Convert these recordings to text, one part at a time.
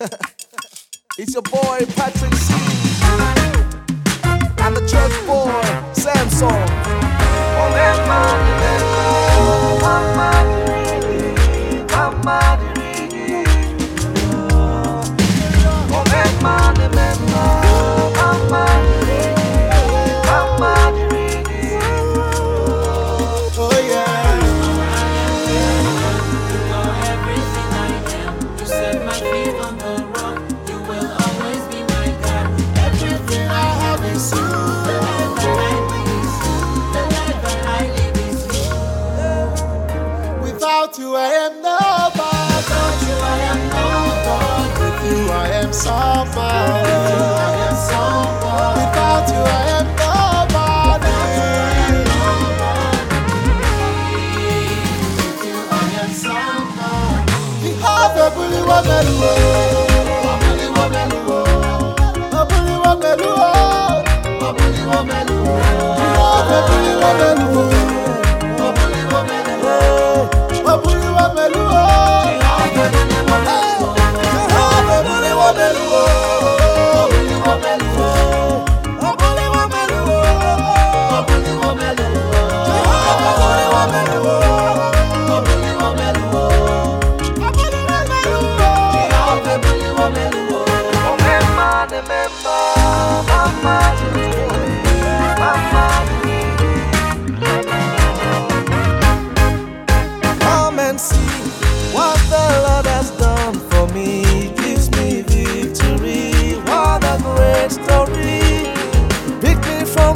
it's your boy Patrick C. And the church boy, Samsung. am so far. Without you, I am nobody. With you, I am someone. You have a bully woman. A bully woman. A bully woman. A bully woman. You have a bully woman. A bully woman. A.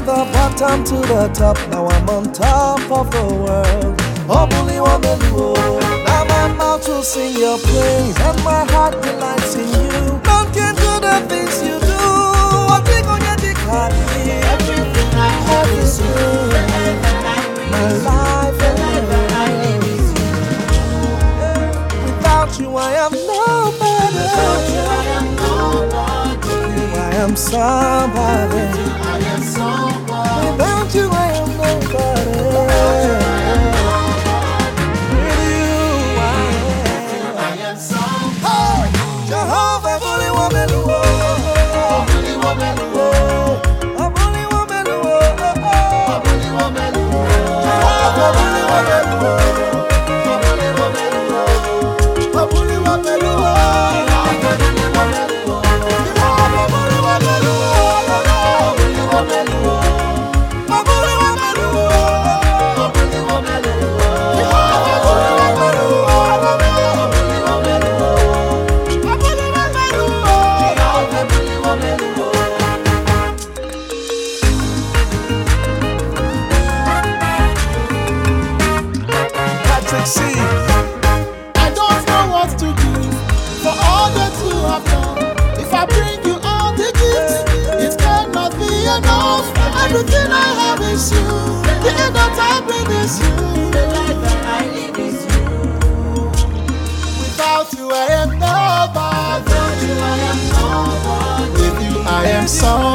the bottom to the top. Now I'm on top of the world. Hopefully, one day, I'm out to sing your praise and my heart will somebody. Without you, I am somebody. Without you, I am song.